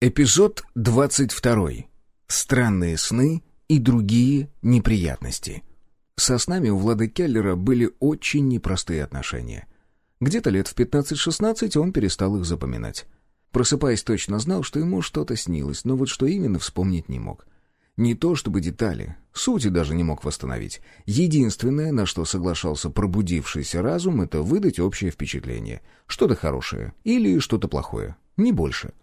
Эпизод 22. Странные сны и другие неприятности. Со снами у Влада Келлера были очень непростые отношения. Где-то лет в 15-16 он перестал их запоминать. Просыпаясь, точно знал, что ему что-то снилось, но вот что именно вспомнить не мог. Не то чтобы детали, сути даже не мог восстановить. Единственное, на что соглашался пробудившийся разум, это выдать общее впечатление. Что-то хорошее или что-то плохое, не больше —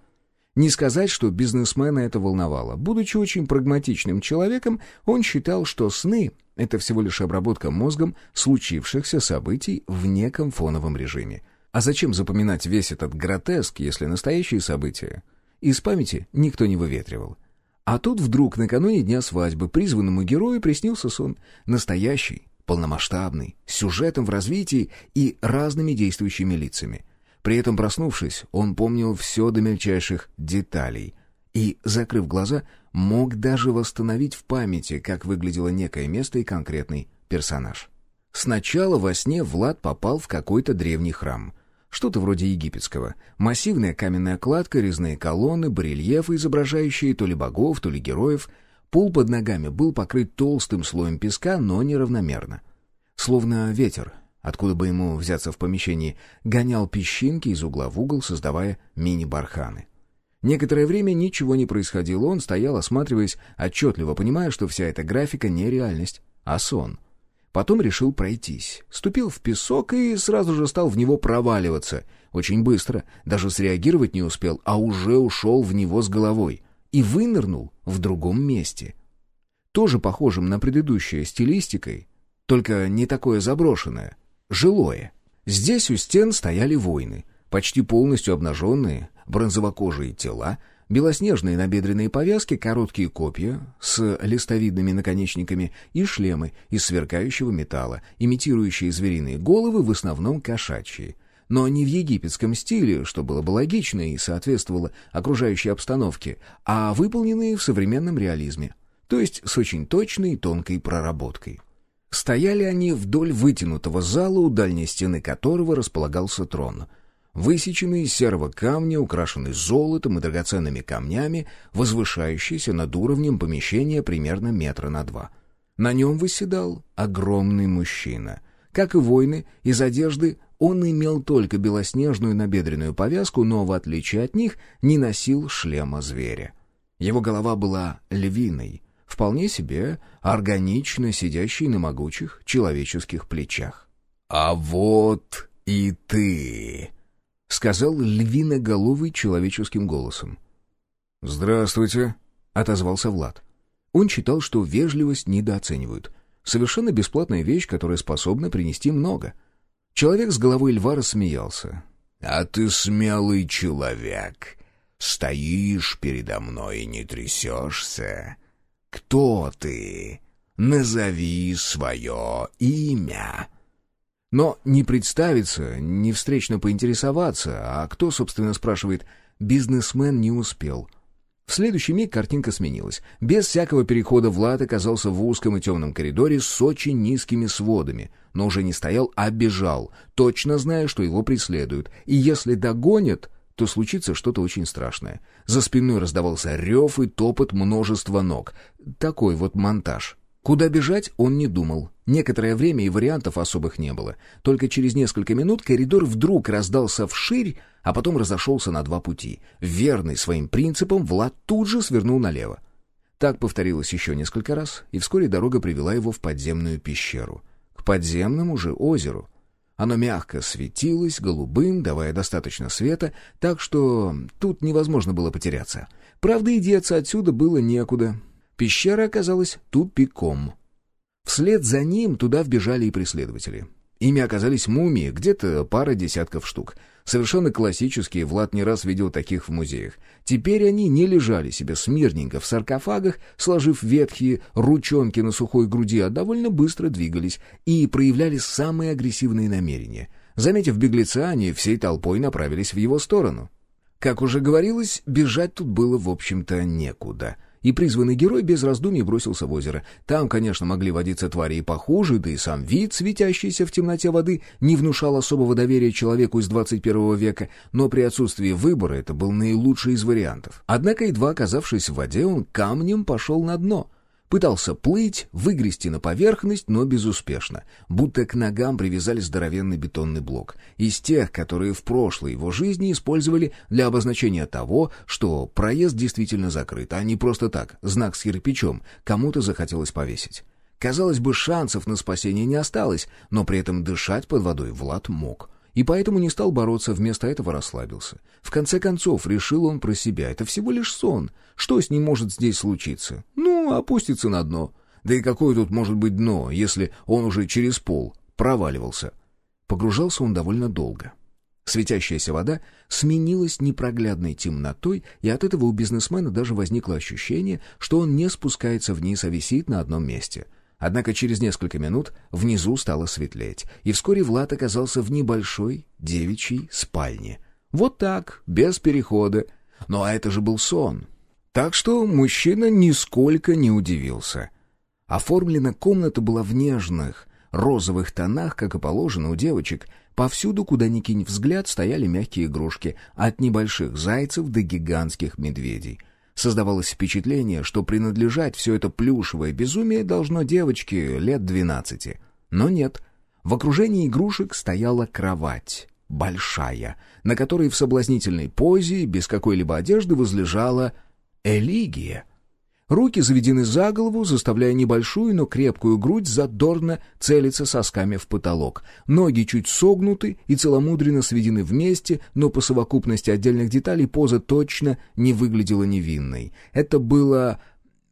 не сказать, что бизнесмена это волновало. Будучи очень прагматичным человеком, он считал, что сны — это всего лишь обработка мозгом случившихся событий в неком фоновом режиме. А зачем запоминать весь этот гротеск, если настоящие события? Из памяти никто не выветривал. А тут вдруг накануне дня свадьбы призванному герою приснился сон. Настоящий, полномасштабный, с сюжетом в развитии и разными действующими лицами — при этом, проснувшись, он помнил все до мельчайших деталей и, закрыв глаза, мог даже восстановить в памяти, как выглядело некое место и конкретный персонаж. Сначала во сне Влад попал в какой-то древний храм. Что-то вроде египетского. Массивная каменная кладка, резные колонны, барельефы, изображающие то ли богов, то ли героев. Пол под ногами был покрыт толстым слоем песка, но неравномерно. Словно ветер откуда бы ему взяться в помещении, гонял песчинки из угла в угол, создавая мини-барханы. Некоторое время ничего не происходило, он стоял, осматриваясь, отчетливо понимая, что вся эта графика не реальность, а сон. Потом решил пройтись, ступил в песок и сразу же стал в него проваливаться. Очень быстро, даже среагировать не успел, а уже ушел в него с головой и вынырнул в другом месте. Тоже похожим на предыдущее стилистикой, только не такое заброшенное — жилое. Здесь у стен стояли воины, почти полностью обнаженные, бронзовокожие тела, белоснежные набедренные повязки, короткие копья с листовидными наконечниками и шлемы из сверкающего металла, имитирующие звериные головы, в основном кошачьи. Но не в египетском стиле, что было бы логично и соответствовало окружающей обстановке, а выполненные в современном реализме, то есть с очень точной и тонкой проработкой. Стояли они вдоль вытянутого зала, у дальней стены которого располагался трон. Высеченный из серого камня, украшенный золотом и драгоценными камнями, возвышающийся над уровнем помещения примерно метра на два. На нем выседал огромный мужчина. Как и воины, из одежды он имел только белоснежную набедренную повязку, но, в отличие от них, не носил шлема зверя. Его голова была львиной, вполне себе органично сидящий на могучих человеческих плечах. «А вот и ты!» — сказал львиноголовый человеческим голосом. «Здравствуйте!» — отозвался Влад. Он считал, что вежливость недооценивают. Совершенно бесплатная вещь, которая способна принести много. Человек с головой льва рассмеялся. «А ты смелый человек. Стоишь передо мной и не трясешься. «Кто ты? Назови свое имя». Но не представиться, не встречно поинтересоваться, а кто, собственно, спрашивает, бизнесмен не успел. В следующий миг картинка сменилась. Без всякого перехода Влад оказался в узком и темном коридоре с очень низкими сводами, но уже не стоял, а бежал, точно зная, что его преследуют, и если догонят, то случится что-то очень страшное. За спиной раздавался рев и топот множества ног. Такой вот монтаж. Куда бежать, он не думал. Некоторое время и вариантов особых не было. Только через несколько минут коридор вдруг раздался вширь, а потом разошелся на два пути. Верный своим принципам, Влад тут же свернул налево. Так повторилось еще несколько раз, и вскоре дорога привела его в подземную пещеру. К подземному же озеру — оно мягко светилось голубым, давая достаточно света, так что тут невозможно было потеряться. Правда, и деться отсюда было некуда. Пещера оказалась тупиком. Вслед за ним туда вбежали и преследователи. Ими оказались мумии, где-то пара десятков штук — Совершенно классические, Влад не раз видел таких в музеях. Теперь они не лежали себе смирненько в саркофагах, сложив ветхие ручонки на сухой груди, а довольно быстро двигались и проявляли самые агрессивные намерения. Заметив беглеца, они всей толпой направились в его сторону. Как уже говорилось, бежать тут было, в общем-то, некуда. И призванный герой без раздумий бросился в озеро. Там, конечно, могли водиться твари и похуже, да и сам вид, светящийся в темноте воды, не внушал особого доверия человеку из 21 века, но при отсутствии выбора это был наилучший из вариантов. Однако, едва оказавшись в воде, он камнем пошел на дно — Пытался плыть, выгрести на поверхность, но безуспешно. Будто к ногам привязали здоровенный бетонный блок. Из тех, которые в прошлой его жизни использовали для обозначения того, что проезд действительно закрыт, а не просто так, знак с кирпичом, кому-то захотелось повесить. Казалось бы, шансов на спасение не осталось, но при этом дышать под водой Влад мог — и поэтому не стал бороться, вместо этого расслабился. В конце концов, решил он про себя, это всего лишь сон. Что с ним может здесь случиться? Ну, опуститься на дно. Да и какое тут может быть дно, если он уже через пол проваливался? Погружался он довольно долго. Светящаяся вода сменилась непроглядной темнотой, и от этого у бизнесмена даже возникло ощущение, что он не спускается вниз, а висит на одном месте — Однако через несколько минут внизу стало светлеть, и вскоре Влад оказался в небольшой девичьей спальне. Вот так, без перехода. Ну а это же был сон. Так что мужчина нисколько не удивился. Оформлена комната была в нежных, розовых тонах, как и положено у девочек. Повсюду, куда ни кинь взгляд, стояли мягкие игрушки, от небольших зайцев до гигантских медведей — Создавалось впечатление, что принадлежать все это плюшевое безумие должно девочке лет двенадцати. Но нет. В окружении игрушек стояла кровать. Большая, на которой в соблазнительной позе, без какой-либо одежды, возлежала Элигия — Руки заведены за голову, заставляя небольшую, но крепкую грудь задорно целиться сосками в потолок. Ноги чуть согнуты и целомудренно сведены вместе, но по совокупности отдельных деталей поза точно не выглядела невинной. Это было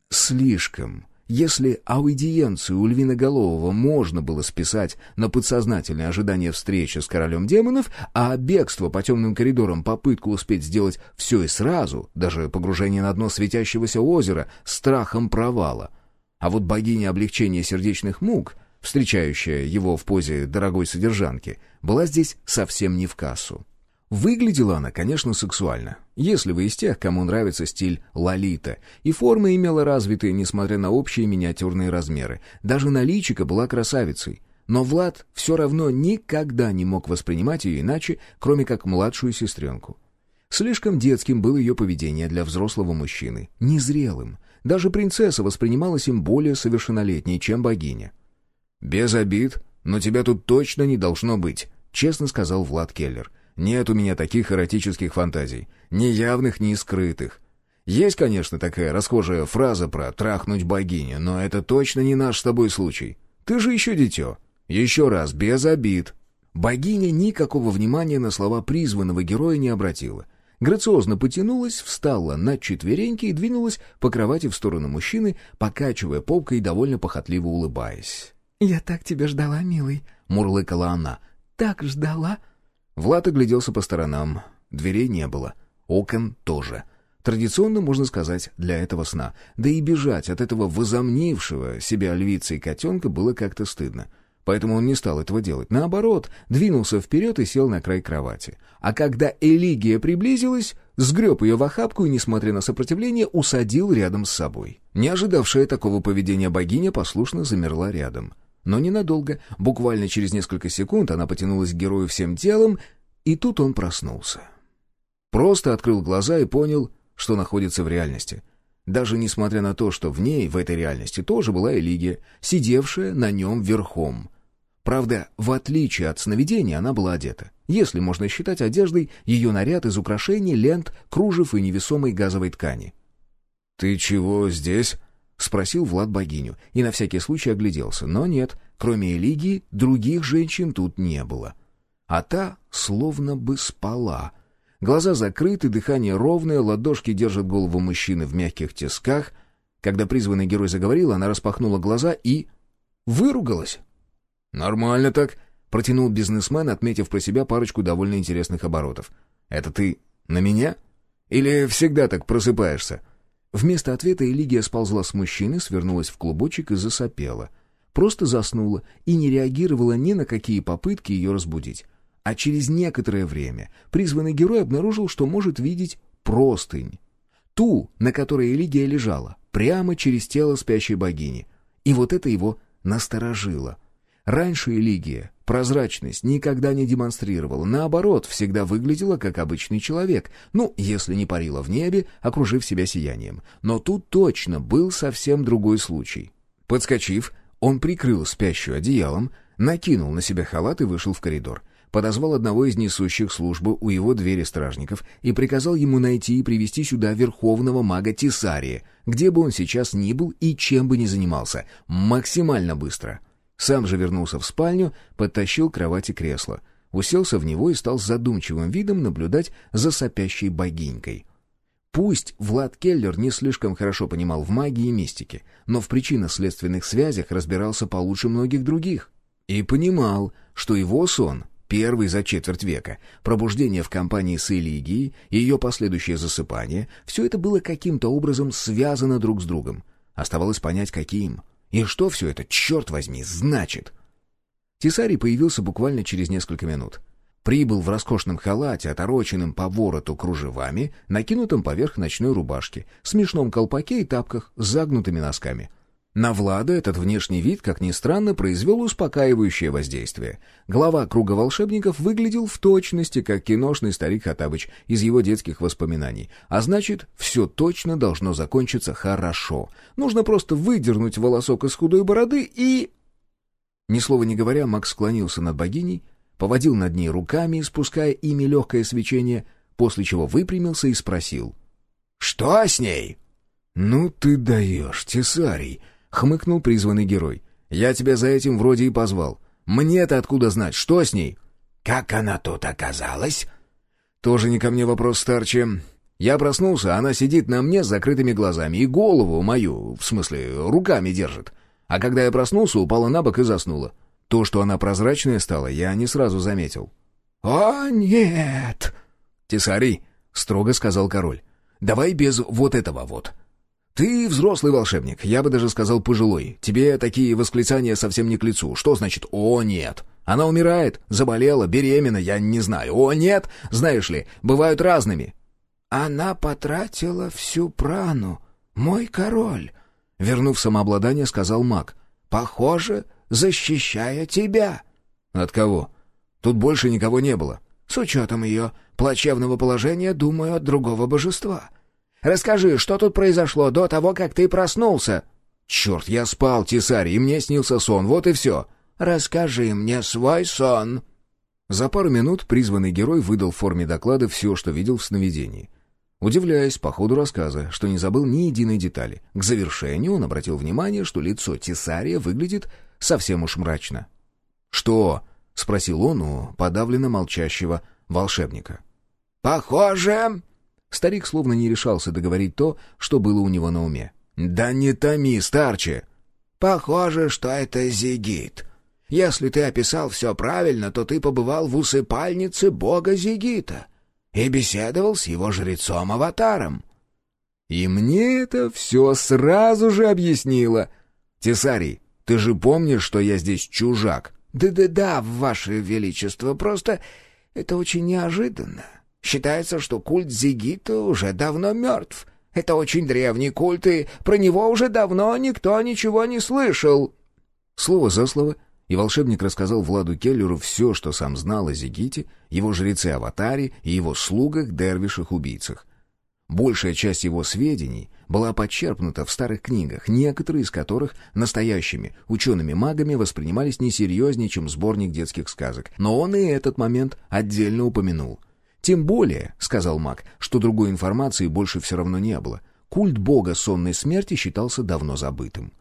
слишком если аудиенцию у Львиноголового можно было списать на подсознательное ожидание встречи с королем демонов, а бегство по темным коридорам попытку успеть сделать все и сразу, даже погружение на дно светящегося озера, страхом провала. А вот богиня облегчения сердечных мук, встречающая его в позе дорогой содержанки, была здесь совсем не в кассу. Выглядела она, конечно, сексуально, если вы из тех, кому нравится стиль лолита, и форма имела развитые, несмотря на общие миниатюрные размеры. Даже наличика была красавицей. Но Влад все равно никогда не мог воспринимать ее иначе, кроме как младшую сестренку. Слишком детским было ее поведение для взрослого мужчины, незрелым. Даже принцесса воспринималась им более совершеннолетней, чем богиня. «Без обид, но тебя тут точно не должно быть», — честно сказал Влад Келлер. — нет у меня таких эротических фантазий. Ни явных, ни скрытых. Есть, конечно, такая расхожая фраза про «трахнуть богиню», но это точно не наш с тобой случай. Ты же еще дитё. Еще раз, без обид. Богиня никакого внимания на слова призванного героя не обратила. Грациозно потянулась, встала на четвереньки и двинулась по кровати в сторону мужчины, покачивая попкой и довольно похотливо улыбаясь. «Я так тебя ждала, милый», — мурлыкала она. «Так ждала». Влад огляделся по сторонам. Дверей не было. Окон тоже. Традиционно, можно сказать, для этого сна. Да и бежать от этого возомнившего себя львицы и котенка было как-то стыдно. Поэтому он не стал этого делать. Наоборот, двинулся вперед и сел на край кровати. А когда Элигия приблизилась, сгреб ее в охапку и, несмотря на сопротивление, усадил рядом с собой. Не ожидавшая такого поведения богиня послушно замерла рядом. Но ненадолго, буквально через несколько секунд она потянулась к герою всем телом, и тут он проснулся. Просто открыл глаза и понял, что находится в реальности. Даже несмотря на то, что в ней, в этой реальности, тоже была Элигия, сидевшая на нем верхом. Правда, в отличие от сновидения, она была одета. Если можно считать одеждой, ее наряд из украшений, лент, кружев и невесомой газовой ткани. «Ты чего здесь?» — спросил Влад богиню, и на всякий случай огляделся. Но нет, кроме Элигии, других женщин тут не было. А та словно бы спала. Глаза закрыты, дыхание ровное, ладошки держат голову мужчины в мягких тисках. Когда призванный герой заговорил, она распахнула глаза и... выругалась. «Нормально так», — протянул бизнесмен, отметив про себя парочку довольно интересных оборотов. «Это ты на меня? Или всегда так просыпаешься?» Вместо ответа Элигия сползла с мужчины, свернулась в клубочек и засопела. Просто заснула и не реагировала ни на какие попытки ее разбудить. А через некоторое время призванный герой обнаружил, что может видеть простынь. Ту, на которой Элигия лежала, прямо через тело спящей богини. И вот это его насторожило. Раньше Элигия прозрачность никогда не демонстрировала, наоборот, всегда выглядела как обычный человек, ну, если не парила в небе, окружив себя сиянием. Но тут точно был совсем другой случай. Подскочив, он прикрыл спящую одеялом, накинул на себя халат и вышел в коридор. Подозвал одного из несущих службу у его двери стражников и приказал ему найти и привести сюда верховного мага Тисария, где бы он сейчас ни был и чем бы ни занимался, максимально быстро. Сам же вернулся в спальню, подтащил к кровати кресло, уселся в него и стал с задумчивым видом наблюдать за сопящей богинькой — Пусть Влад Келлер не слишком хорошо понимал в магии и мистике, но в причинно-следственных связях разбирался получше многих других. И понимал, что его сон, первый за четверть века, пробуждение в компании с Элигией и ее последующее засыпание, все это было каким-то образом связано друг с другом. Оставалось понять, каким. И что все это, черт возьми, значит? Тесарий появился буквально через несколько минут — Прибыл в роскошном халате, отороченном по вороту кружевами, накинутом поверх ночной рубашки, смешном колпаке и тапках с загнутыми носками. На Влада этот внешний вид, как ни странно, произвел успокаивающее воздействие. Глава круга волшебников выглядел в точности, как киношный старик Хатабыч из его детских воспоминаний. А значит, все точно должно закончиться хорошо. Нужно просто выдернуть волосок из худой бороды и... Ни слова не говоря, Макс склонился над богиней, поводил над ней руками, спуская ими легкое свечение, после чего выпрямился и спросил. «Что с ней?» «Ну ты даешь, Тесарий!» — хмыкнул призванный герой. «Я тебя за этим вроде и позвал. Мне-то откуда знать, что с ней?» «Как она тут оказалась?» «Тоже не ко мне вопрос, старче. Я проснулся, она сидит на мне с закрытыми глазами и голову мою, в смысле, руками держит. А когда я проснулся, упала на бок и заснула. То, что она прозрачная стала, я не сразу заметил. «О, нет!» «Тесарий», — строго сказал король, — «давай без вот этого вот. Ты взрослый волшебник, я бы даже сказал пожилой. Тебе такие восклицания совсем не к лицу. Что значит «о, нет»?» Она умирает, заболела, беременна, я не знаю. О, нет, знаешь ли, бывают разными. Она потратила всю прану, мой король, — вернув самообладание, сказал маг. Похоже, защищая тебя». «От кого? Тут больше никого не было». «С учетом ее плачевного положения, думаю, от другого божества. Расскажи, что тут произошло до того, как ты проснулся?» «Черт, я спал, Тесарь, и мне снился сон, вот и все». «Расскажи мне свой сон». За пару минут призванный герой выдал в форме доклада все, что видел в сновидении. Удивляясь по ходу рассказа, что не забыл ни единой детали, к завершению он обратил внимание, что лицо Тесария выглядит совсем уж мрачно. «Что?» — спросил он у подавленно молчащего волшебника. «Похоже...» Старик словно не решался договорить то, что было у него на уме. «Да не томи, старче!» «Похоже, что это Зигит. Если ты описал все правильно, то ты побывал в усыпальнице бога Зигита и беседовал с его жрецом-аватаром». «И мне это все сразу же объяснило. Тесарий, ты же помнишь, что я здесь чужак?» «Да-да-да, ваше величество, просто это очень неожиданно. Считается, что культ Зигита уже давно мертв. Это очень древний культ, и про него уже давно никто ничего не слышал». Слово за слово, и волшебник рассказал Владу Келлеру все, что сам знал о Зигите, его жреце-аватаре и его слугах, дервишах-убийцах. Большая часть его сведений была подчерпнута в старых книгах, некоторые из которых настоящими учеными-магами воспринимались несерьезнее, чем сборник детских сказок. Но он и этот момент отдельно упомянул. «Тем более», — сказал маг, — «что другой информации больше все равно не было. Культ бога сонной смерти считался давно забытым».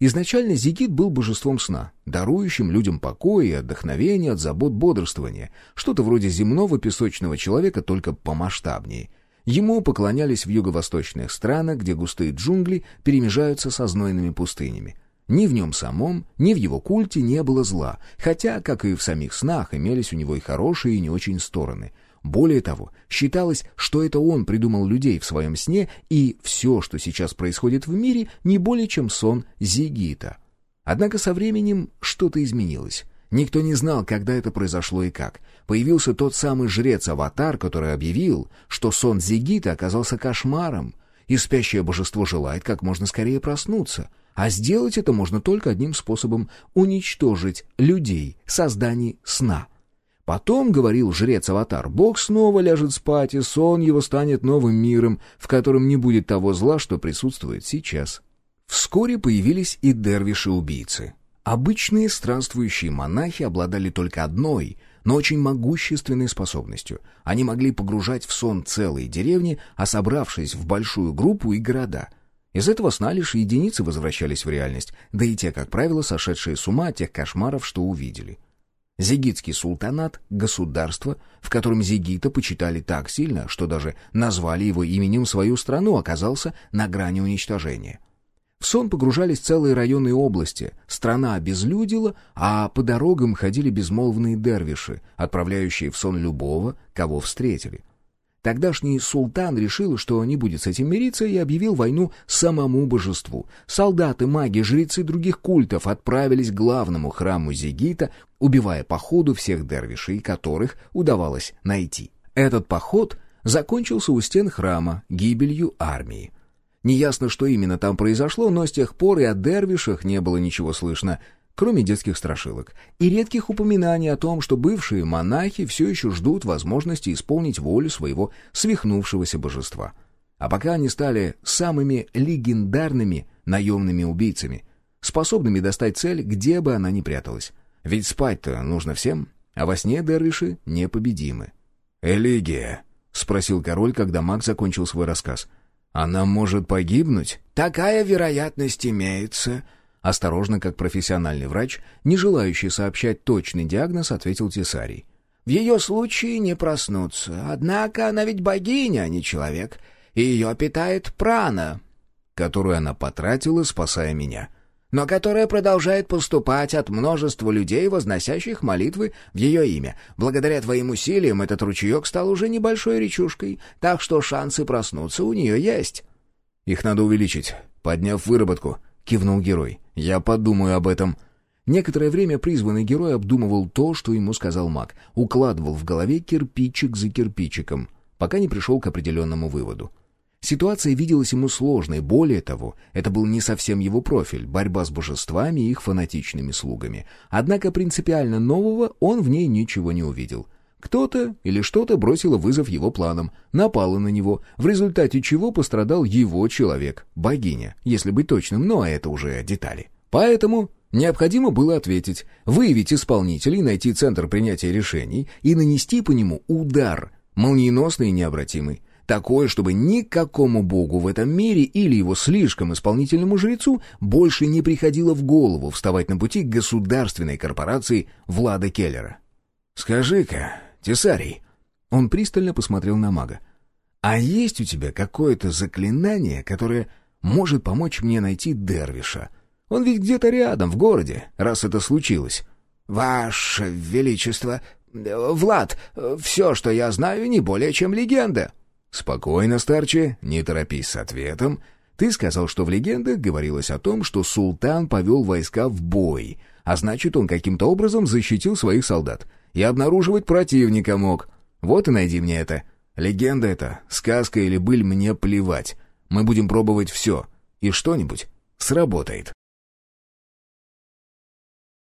Изначально Зигит был божеством сна, дарующим людям покой и отдохновение от забот бодрствования, что-то вроде земного песочного человека, только помасштабнее — Ему поклонялись в юго-восточных странах, где густые джунгли перемежаются со знойными пустынями. Ни в нем самом, ни в его культе не было зла, хотя, как и в самих снах, имелись у него и хорошие, и не очень стороны. Более того, считалось, что это он придумал людей в своем сне, и все, что сейчас происходит в мире, не более чем сон Зигита. Однако со временем что-то изменилось. Никто не знал, когда это произошло и как. Появился тот самый жрец-аватар, который объявил, что сон Зигита оказался кошмаром, и спящее божество желает как можно скорее проснуться. А сделать это можно только одним способом — уничтожить людей, созданий сна. Потом, говорил жрец-аватар, Бог снова ляжет спать, и сон его станет новым миром, в котором не будет того зла, что присутствует сейчас. Вскоре появились и дервиши-убийцы. Обычные странствующие монахи обладали только одной, но очень могущественной способностью. Они могли погружать в сон целые деревни, а собравшись в большую группу и города. Из этого сна лишь единицы возвращались в реальность, да и те, как правило, сошедшие с ума от тех кошмаров, что увидели. Зигитский султанат — государство, в котором Зигита почитали так сильно, что даже назвали его именем свою страну, оказался на грани уничтожения. В сон погружались целые районы области, страна обезлюдила, а по дорогам ходили безмолвные дервиши, отправляющие в сон любого, кого встретили. Тогдашний султан решил, что не будет с этим мириться, и объявил войну самому божеству. Солдаты, маги, жрецы других культов отправились к главному храму Зигита, убивая по ходу всех дервишей, которых удавалось найти. Этот поход закончился у стен храма гибелью армии. Неясно, что именно там произошло, но с тех пор и о дервишах не было ничего слышно, кроме детских страшилок, и редких упоминаний о том, что бывшие монахи все еще ждут возможности исполнить волю своего свихнувшегося божества. А пока они стали самыми легендарными наемными убийцами, способными достать цель, где бы она ни пряталась. Ведь спать-то нужно всем, а во сне дервиши непобедимы. «Элигия», — спросил король, когда маг закончил свой рассказ — она может погибнуть? Такая вероятность имеется. Осторожно, как профессиональный врач, не желающий сообщать точный диагноз, ответил Тесарий. В ее случае не проснуться. Однако она ведь богиня, а не человек. И ее питает прана. Которую она потратила, спасая меня но которая продолжает поступать от множества людей, возносящих молитвы в ее имя. Благодаря твоим усилиям этот ручеек стал уже небольшой речушкой, так что шансы проснуться у нее есть». «Их надо увеличить, подняв выработку», — кивнул герой. «Я подумаю об этом». Некоторое время призванный герой обдумывал то, что ему сказал маг, укладывал в голове кирпичик за кирпичиком, пока не пришел к определенному выводу. Ситуация виделась ему сложной, более того, это был не совсем его профиль, борьба с божествами и их фанатичными слугами. Однако принципиально нового он в ней ничего не увидел. Кто-то или что-то бросило вызов его планам, напало на него, в результате чего пострадал его человек, богиня, если быть точным, но это уже детали. Поэтому необходимо было ответить, выявить исполнителей, найти центр принятия решений и нанести по нему удар, молниеносный и необратимый. Такое, чтобы никакому богу в этом мире или его слишком исполнительному жрецу больше не приходило в голову вставать на пути к государственной корпорации Влада Келлера. «Скажи-ка, Тесарий...» Он пристально посмотрел на мага. «А есть у тебя какое-то заклинание, которое может помочь мне найти Дервиша? Он ведь где-то рядом, в городе, раз это случилось». «Ваше Величество... Влад, все, что я знаю, не более чем легенда». «Спокойно, старче, не торопись с ответом. Ты сказал, что в легендах говорилось о том, что султан повел войска в бой, а значит, он каким-то образом защитил своих солдат. И обнаруживать противника мог. Вот и найди мне это. Легенда это, сказка или быль, мне плевать. Мы будем пробовать все, и что-нибудь сработает».